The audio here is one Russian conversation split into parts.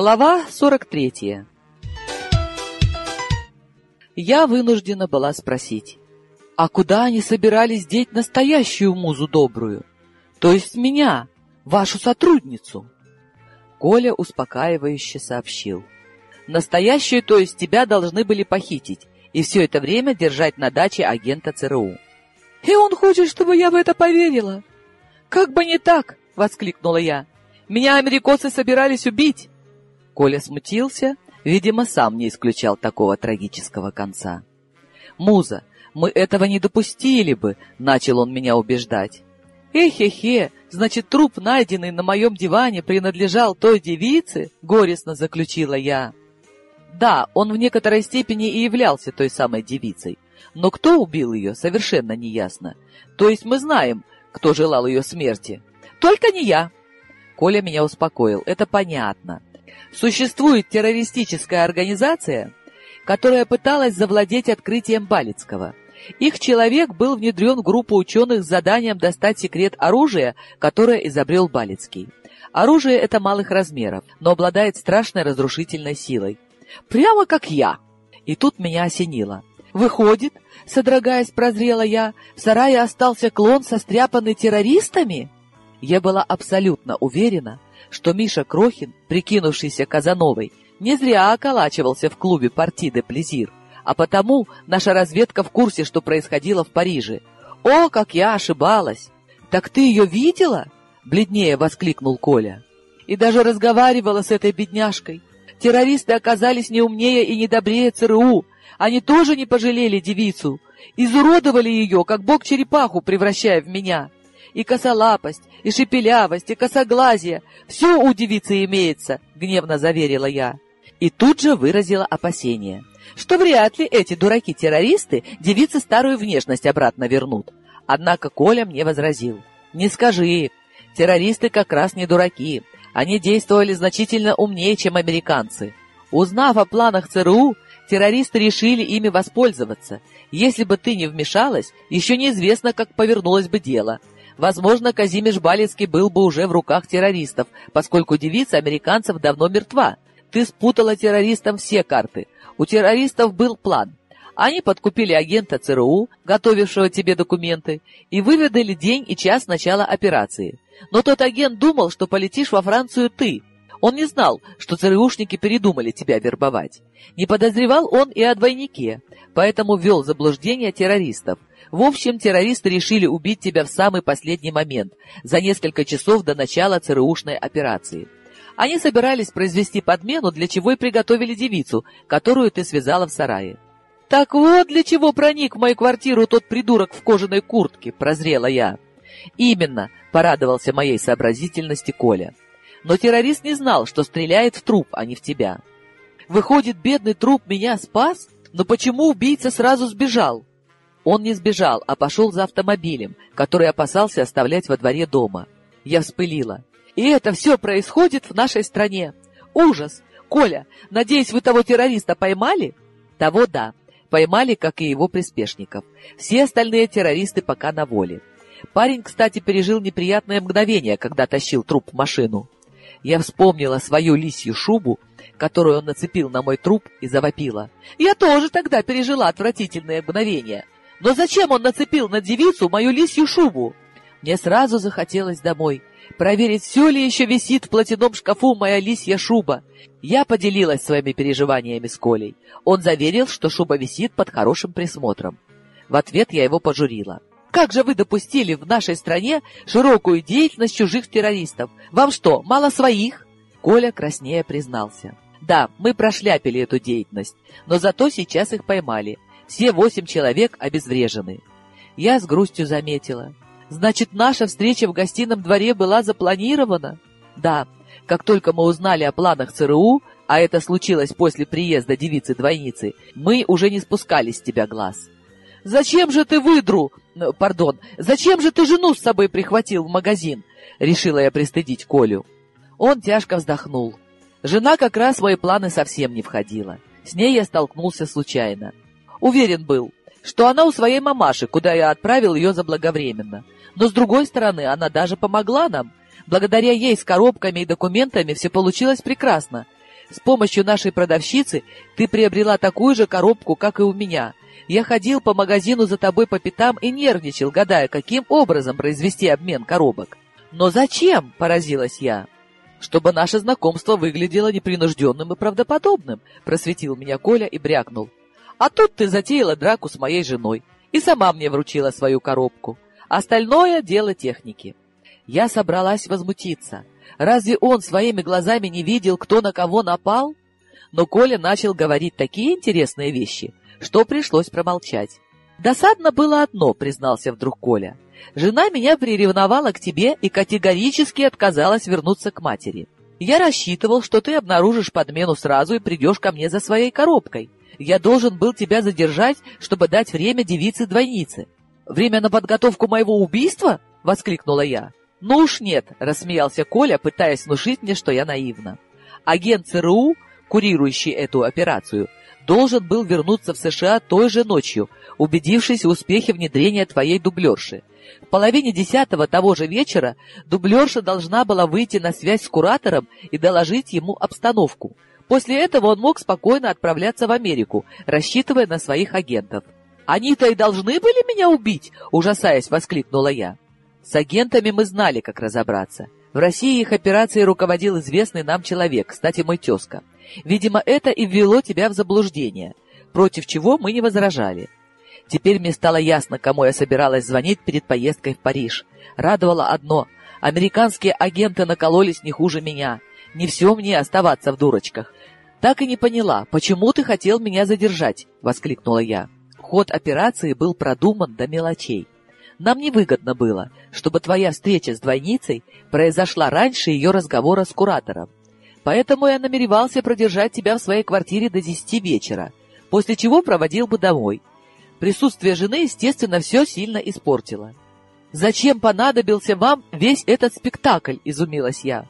Глава 43 Я вынуждена была спросить, а куда они собирались деть настоящую музу добрую? То есть меня, вашу сотрудницу? Коля успокаивающе сообщил. Настоящую, то есть тебя должны были похитить и все это время держать на даче агента ЦРУ. И он хочет, чтобы я в это поверила. Как бы не так, воскликнула я. Меня америкосы собирались убить. Коля смутился, видимо, сам не исключал такого трагического конца. «Муза, мы этого не допустили бы», — начал он меня убеждать. «Эхе-хе, значит, труп, найденный на моем диване, принадлежал той девице?» — горестно заключила я. Да, он в некоторой степени и являлся той самой девицей, но кто убил ее, совершенно неясно. То есть мы знаем, кто желал ее смерти. Только не я. Коля меня успокоил, это понятно. Существует террористическая организация, которая пыталась завладеть открытием Балицкого. Их человек был внедрен в группу ученых с заданием достать секрет оружия, которое изобрел Балицкий. Оружие это малых размеров, но обладает страшной разрушительной силой. Прямо как я. И тут меня осенило. Выходит, содрогаясь, прозрела я, в сарае остался клон, состряпанный террористами? Я была абсолютно уверена, что Миша Крохин, прикинувшийся Казановой, не зря околачивался в клубе «Парти де Плезир», а потому наша разведка в курсе, что происходило в Париже. «О, как я ошибалась!» «Так ты ее видела?» — бледнее воскликнул Коля. «И даже разговаривала с этой бедняжкой. Террористы оказались не умнее и не добрее ЦРУ. Они тоже не пожалели девицу. Изуродовали ее, как бог черепаху, превращая в меня. И косолапость, и шепелявость, и косоглазие. Все у девицы имеется, — гневно заверила я. И тут же выразила опасение, что вряд ли эти дураки-террористы девице старую внешность обратно вернут. Однако Коля мне возразил. Не скажи, террористы как раз не дураки. Они действовали значительно умнее, чем американцы. Узнав о планах ЦРУ, террористы решили ими воспользоваться. Если бы ты не вмешалась, еще неизвестно, как повернулось бы дело. Возможно, Казимиш Балецкий был бы уже в руках террористов, поскольку девица американцев давно мертва. Ты спутала террористам все карты. У террористов был план. Они подкупили агента ЦРУ, готовившего тебе документы, и выведали день и час начала операции. Но тот агент думал, что полетишь во Францию ты. Он не знал, что ЦРУшники передумали тебя вербовать. Не подозревал он и о двойнике, поэтому ввел заблуждение террористов. В общем, террористы решили убить тебя в самый последний момент, за несколько часов до начала ЦРУшной операции. Они собирались произвести подмену, для чего и приготовили девицу, которую ты связала в сарае. «Так вот для чего проник в мою квартиру тот придурок в кожаной куртке», — прозрела я. «Именно», — порадовался моей сообразительности Коля. «Но террорист не знал, что стреляет в труп, а не в тебя. Выходит, бедный труп меня спас? Но почему убийца сразу сбежал? Он не сбежал, а пошел за автомобилем, который опасался оставлять во дворе дома. Я вспылила. И это все происходит в нашей стране. Ужас! Коля, надеюсь, вы того террориста поймали? Того да. Поймали, как и его приспешников. Все остальные террористы пока на воле. Парень, кстати, пережил неприятное мгновение, когда тащил труп в машину. Я вспомнила свою лисью шубу, которую он нацепил на мой труп, и завопила. Я тоже тогда пережила отвратительное мгновение. Но зачем он нацепил на девицу мою лисью шубу? Мне сразу захотелось домой, проверить, все ли еще висит в платяном шкафу моя лисья шуба. Я поделилась своими переживаниями с Колей. Он заверил, что шуба висит под хорошим присмотром. В ответ я его пожурила. «Как же вы допустили в нашей стране широкую деятельность чужих террористов? Вам что, мало своих?» Коля краснее признался. «Да, мы прошляпили эту деятельность, но зато сейчас их поймали. Все восемь человек обезврежены. Я с грустью заметила. Значит, наша встреча в гостином дворе была запланирована? Да, как только мы узнали о планах ЦРУ, а это случилось после приезда девицы-двойницы, мы уже не спускали с тебя глаз. «Зачем же ты выдру? Э, пардон, зачем же ты жену с собой прихватил в магазин?» Решила я пристыдить Колю. Он тяжко вздохнул. Жена как раз в мои планы совсем не входила. С ней я столкнулся случайно. Уверен был, что она у своей мамаши, куда я отправил ее заблаговременно. Но, с другой стороны, она даже помогла нам. Благодаря ей с коробками и документами все получилось прекрасно. С помощью нашей продавщицы ты приобрела такую же коробку, как и у меня. Я ходил по магазину за тобой по пятам и нервничал, гадая, каким образом произвести обмен коробок. Но зачем? — поразилась я. Чтобы наше знакомство выглядело непринужденным и правдоподобным, просветил меня Коля и брякнул. А тут ты затеяла драку с моей женой и сама мне вручила свою коробку. Остальное — дело техники. Я собралась возмутиться. Разве он своими глазами не видел, кто на кого напал? Но Коля начал говорить такие интересные вещи, что пришлось промолчать. «Досадно было одно», — признался вдруг Коля. «Жена меня приревновала к тебе и категорически отказалась вернуться к матери. Я рассчитывал, что ты обнаружишь подмену сразу и придешь ко мне за своей коробкой. Я должен был тебя задержать, чтобы дать время девице-двойнице. Время на подготовку моего убийства?» — воскликнула я. «Ну уж нет», — рассмеялся Коля, пытаясь внушить мне, что я наивна. Агент ЦРУ, курирующий эту операцию, должен был вернуться в США той же ночью, убедившись в успехе внедрения твоей дублерши. В половине десятого того же вечера дублерша должна была выйти на связь с куратором и доложить ему обстановку. После этого он мог спокойно отправляться в Америку, рассчитывая на своих агентов. «Они-то и должны были меня убить!» — ужасаясь, воскликнула я. С агентами мы знали, как разобраться. В России их операцией руководил известный нам человек, кстати, мой тезка. Видимо, это и ввело тебя в заблуждение, против чего мы не возражали. Теперь мне стало ясно, кому я собиралась звонить перед поездкой в Париж. Радовало одно — американские агенты накололись не хуже меня. Не все мне оставаться в дурочках. Так и не поняла, почему ты хотел меня задержать, — воскликнула я. Ход операции был продуман до мелочей. Нам невыгодно было, чтобы твоя встреча с двойницей произошла раньше ее разговора с куратором. Поэтому я намеревался продержать тебя в своей квартире до десяти вечера, после чего проводил бы домой. Присутствие жены, естественно, все сильно испортило. «Зачем понадобился вам весь этот спектакль?» — изумилась я.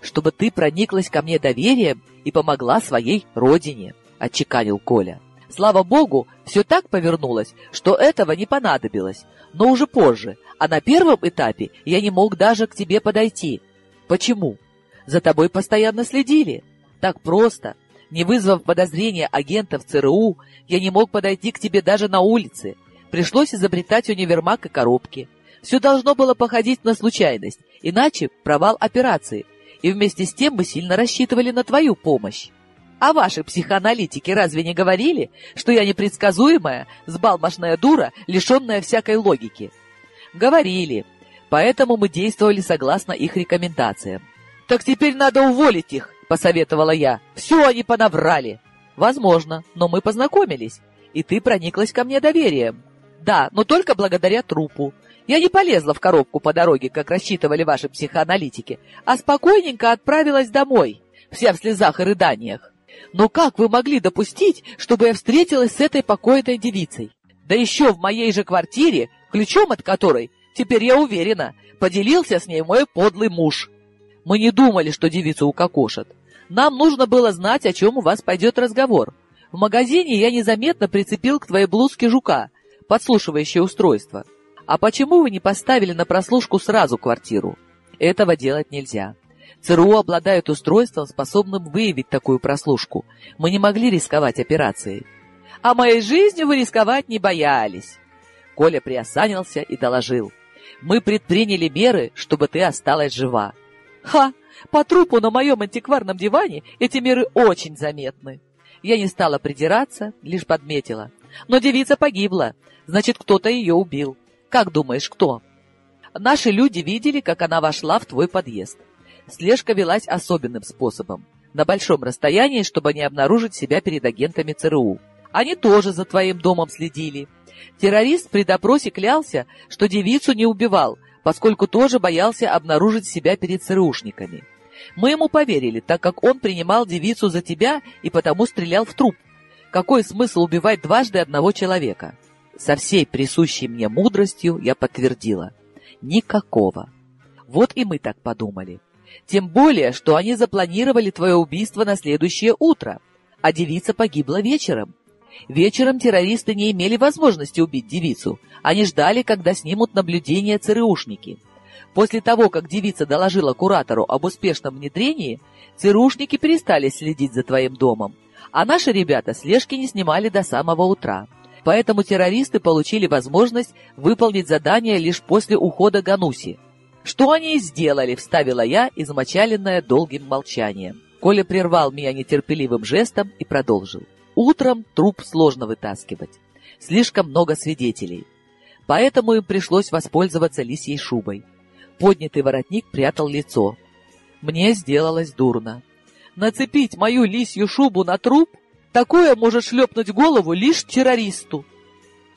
«Чтобы ты прониклась ко мне доверием и помогла своей родине», — отчеканил Коля. Слава богу, все так повернулось, что этого не понадобилось, но уже позже, а на первом этапе я не мог даже к тебе подойти. Почему? За тобой постоянно следили. Так просто. Не вызвав подозрения агентов ЦРУ, я не мог подойти к тебе даже на улице. Пришлось изобретать универмаг и коробки. Все должно было походить на случайность, иначе провал операции. И вместе с тем мы сильно рассчитывали на твою помощь. А ваши психоаналитики разве не говорили, что я непредсказуемая, сбалмошная дура, лишенная всякой логики? Говорили. Поэтому мы действовали согласно их рекомендациям. Так теперь надо уволить их, посоветовала я. Все они понаврали. Возможно, но мы познакомились, и ты прониклась ко мне доверием. Да, но только благодаря трупу. Я не полезла в коробку по дороге, как рассчитывали ваши психоаналитики, а спокойненько отправилась домой, вся в слезах и рыданиях. Но как вы могли допустить, чтобы я встретилась с этой покойной девицей? Да еще в моей же квартире, ключом от которой, теперь я уверена, поделился с ней мой подлый муж. Мы не думали, что девицу укокошат. Нам нужно было знать, о чем у вас пойдет разговор. В магазине я незаметно прицепил к твоей блузке жука, подслушивающее устройство. А почему вы не поставили на прослушку сразу квартиру? Этого делать нельзя. ЦРУ обладает устройством, способным выявить такую прослушку. Мы не могли рисковать операцией. А моей жизнью вы рисковать не боялись. Коля приосанился и доложил. Мы предприняли меры, чтобы ты осталась жива. Ха! По трупу на моем антикварном диване эти меры очень заметны. Я не стала придираться, лишь подметила. Но девица погибла, значит, кто-то ее убил. Как думаешь, кто? Наши люди видели, как она вошла в твой подъезд. Слежка велась особенным способом. На большом расстоянии, чтобы не обнаружить себя перед агентами ЦРУ. Они тоже за твоим домом следили. Террорист при допросе клялся, что девицу не убивал, поскольку тоже боялся обнаружить себя перед ЦРУшниками. Мы ему поверили, так как он принимал девицу за тебя и потому стрелял в труп. Какой смысл убивать дважды одного человека? Со всей присущей мне мудростью я подтвердила. Никакого. Вот и мы так подумали. Тем более, что они запланировали твое убийство на следующее утро, а девица погибла вечером. Вечером террористы не имели возможности убить девицу. Они ждали, когда снимут наблюдение ЦРУшники. После того, как девица доложила куратору об успешном внедрении, ЦРУшники перестали следить за твоим домом, а наши ребята слежки не снимали до самого утра. Поэтому террористы получили возможность выполнить задание лишь после ухода Гануси. Что они сделали, вставила я, измочаленная долгим молчанием. Коля прервал меня нетерпеливым жестом и продолжил. Утром труп сложно вытаскивать. Слишком много свидетелей. Поэтому им пришлось воспользоваться лисьей шубой. Поднятый воротник прятал лицо. Мне сделалось дурно. Нацепить мою лисью шубу на труп? Такое может шлепнуть голову лишь террористу.